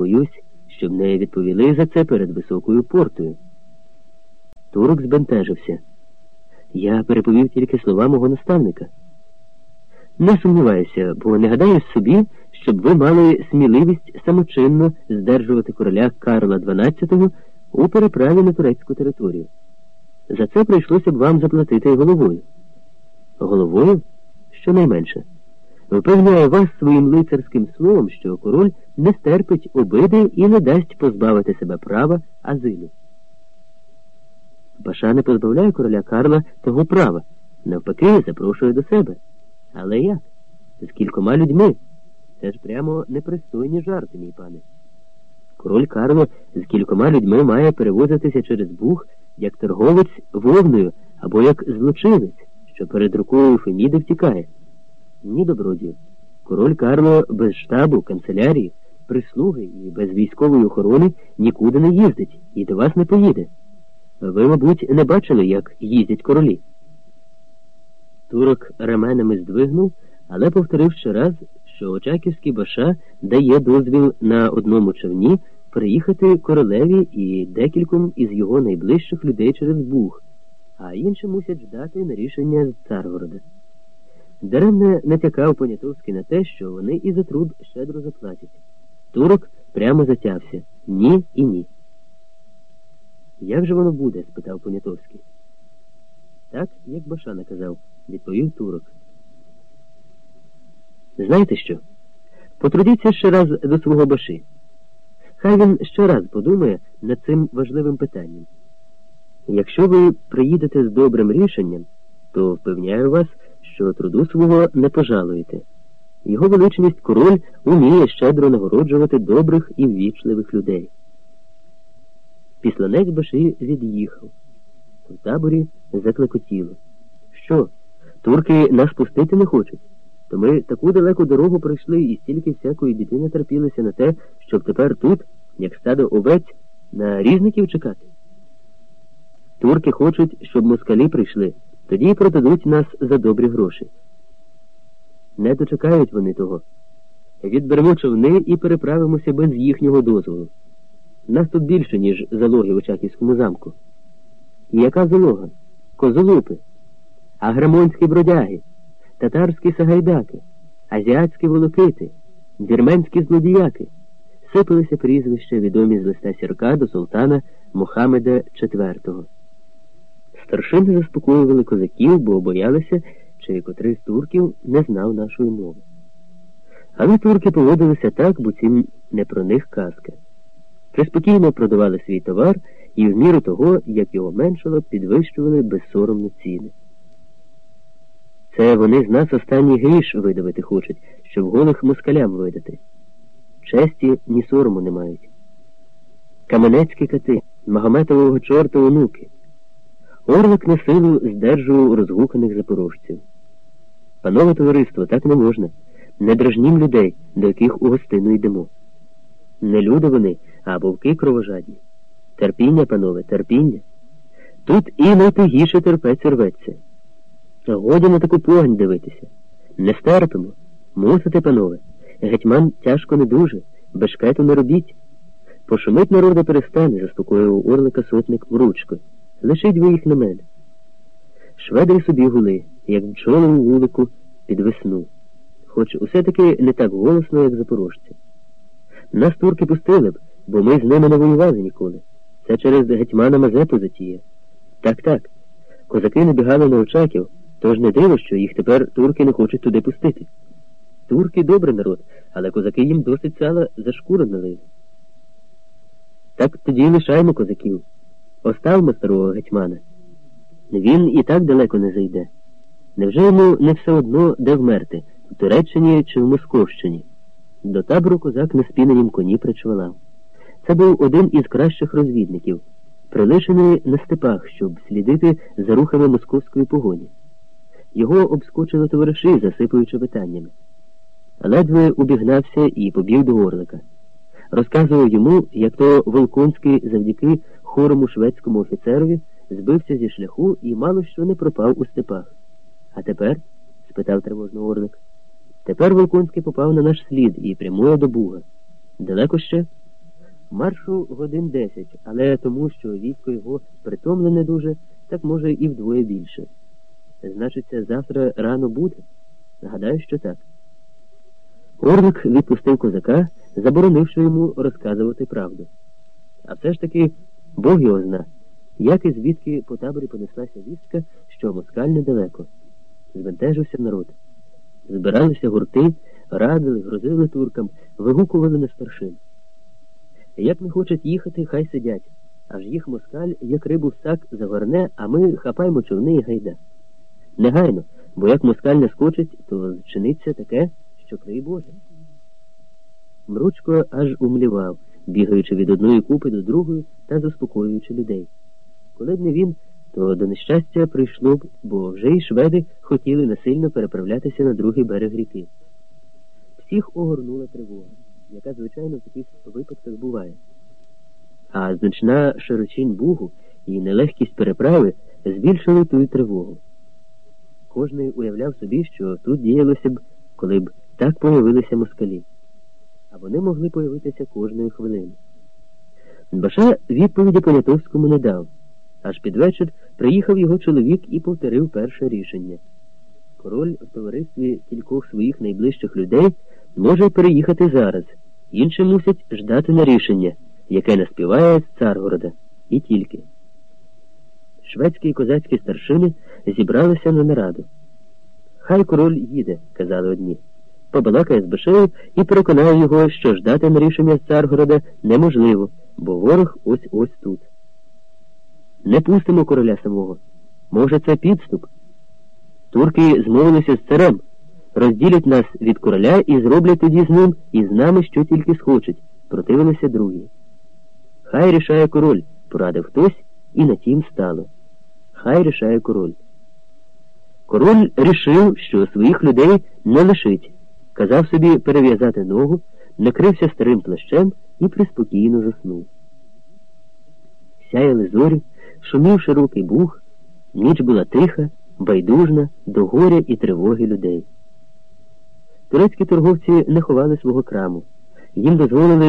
боюсь, щоб не відповіли за це перед високою портою. Турок збентежився. Я переповів тільки слова мого наставника. Не сумніваюся, бо не гадаю собі, щоб ви мали сміливість самочинно здержувати короля Карла XII у переправі на турецьку територію. За це прийшлося б вам заплатити головою. Головою? Щонайменше. Впевняю вас своїм лицарським словом, що король не стерпить обиди і не дасть позбавити себе права азилю. Паша не позбавляє короля Карла того права, навпаки, запрошує до себе. Але як? З кількома людьми. Це ж прямо непристойні жарти, мій пане. Король Карло з кількома людьми має перевозитися через Буг як торговець вовною або як злочинець, що перед рукою Феміди втікає. Ні, добродію. Король Карло без штабу, канцелярії, прислуги і без військової охорони нікуди не їздить і до вас не поїде. Ви, мабуть, не бачили, як їздять королі. Турок раменами здвигнув, але повторив ще раз, що Очаківський баша дає дозвіл на одному човні приїхати королеві і декільком із його найближчих людей через Буг, а інші мусять ждати на рішення Царгорода. Даремне натякав Понятовський на те, що вони і за труд щедро заплатять. Турок прямо затявся ні і ні. Як же воно буде? спитав Понятовський. Так, як Баша наказав, відповів турок. Знаєте що? Потрудіться ще раз до свого баши. Хай він ще раз подумає над цим важливим питанням. Якщо ви приїдете з добрим рішенням, то впевняю вас, що труду свого не пожалуєте. Його величність король уміє щедро нагороджувати добрих і ввічливих людей. Післанець Баши від'їхав. У таборі заклекотіло. Що, турки нас пустити не хочуть? То ми таку далеку дорогу пройшли і стільки всякої біди натерпілися на те, щоб тепер тут, як стадо овець, на різників чекати. Турки хочуть, щоб москалі прийшли, тоді продадуть нас за добрі гроші. Не дочекають вони того. Відберемо човни і переправимося без їхнього дозволу. Нас тут більше, ніж залоги в Очаківському замку. І яка залога? Козолупи, аграмонські бродяги, татарські сагайдаки, азіатські волокити, вірменські злодіяки. Сипалися прізвища відомі з листа сірка до султана Мухаммеда IV. Старшини заспокоювали козаків, бо боялися, чи котрий з турків не знав нашої мови. Але турки поводилися так, бо цим не про них казка. Приспокійно продавали свій товар і в міру того, як його меншало, підвищували безсоромно ціни. Це вони з нас останній гріш видавити хочуть, щоб голих москалям видати. Честі ні сорому не мають. Каменецькі кати, Магометового чорта онуки. Орлик на силу здержував розгуканих запорожців. Панове товариство, так не можна. Не дражнім людей, до яких у гостину йдемо. Не люди вони, а вовки кровожадні. Терпіння, панове, терпіння. Тут і найтугіше терпець рветься. Годі на таку погань дивитися. Не стерпимо. Мусите, панове. Гетьман тяжко не дуже, бешкету не робіть. Пошумить народу перестане, заспокоював орлика сотник ручкою. Лишіть ви їх на мене. Шведри собі гули, як бджоли у вулику під весну, хоч усе-таки не так голосно, як запорожці. Нас турки пустили б, бо ми з ними не воювали ніколи. Це через гетьмана Мазепу затіє. Так, так. Козаки не бігали на очаків, тож не диво, що їх тепер турки не хочуть туди пустити. Турки добрий народ, але козаки їм досить сала за шкуру налили. Так тоді лишаємо козаків. Оставмо старого гетьмана. Він і так далеко не зайде. Невже йому не все одно де вмерти, в Туреччині чи в Московщині? До табору козак на спіненім коні причвалав. Це був один із кращих розвідників, прилишений на степах, щоб слідити за рухами московської погоні. Його обскочили товариші, засипуючи питаннями. Ледве убігнався і побіг до Орлика. Розказував йому, як то Волконський завдяки хорому шведському офіцерові збився зі шляху і мало що не пропав у степах. А тепер? спитав тривожно Орлик. Тепер Волконський попав на наш слід і прямує до Буга. Далеко ще? Маршу годин десять, але тому, що військо його притомлене дуже, так може і вдвоє більше. Значиться, завтра рано буде? Гадаю, що так. Орлик відпустив козака, заборонивши йому розказувати правду. А все ж таки, Бог його зна, як і звідки по таборі понеслася вістка, що москаль недалеко. Збентежився народ. Збиралися гурти, радили, грозили туркам, вигукували на старшин. Як не хочуть їхати, хай сидять, аж їх москаль, як рибу в сак, загорне, а ми хапаємо човни і гайда. Негайно, бо як москаль не скочить, то зчиниться таке, що крий Боже. Мручко аж умлівав, бігаючи від одної купи до другої та заспокоюючи людей. Коли б не він, то до нещастя прийшло б, бо вже й шведи хотіли насильно переправлятися на другий берег ріки. Всіх огорнула тривога, яка, звичайно, в таких випадках буває. А значна широчинь бугу і нелегкість переправи збільшили ту тривогу. Кожний уявляв собі, що тут діялося б, коли б так появилися москалі, а вони могли появитися кожної хвилини. Баша відповіді Понятовському не дав. Аж під вечір приїхав його чоловік і повторив перше рішення. Король в товаристві кількох своїх найближчих людей може переїхати зараз, інші мусять ждати на рішення, яке наспіває з Царгорода, і тільки. Шведські і козацькі старшини зібралися на нараду. Хай король їде, казали одні. Побалакає з Башею і переконає його, що ждати на рішення Царгорода неможливо, бо ворог ось ось тут. Не пустимо короля самого. Може, це підступ? Турки змовилися з царем, розділять нас від короля і зроблять тоді з ним і з нами, що тільки схочуть, противилися другі. Хай рішає король, порадив хтось, і на тім стало. Хай рішає король. Король рішив, що своїх людей не лишить, казав собі перев'язати ногу, накрився старим плащем і приспокійно заснув. Сяяли зорі, шумів широкий бух, ніч була тиха, байдужна до горя і тривоги людей. Турецькі торговці не ховали свого краму. Їм дозволили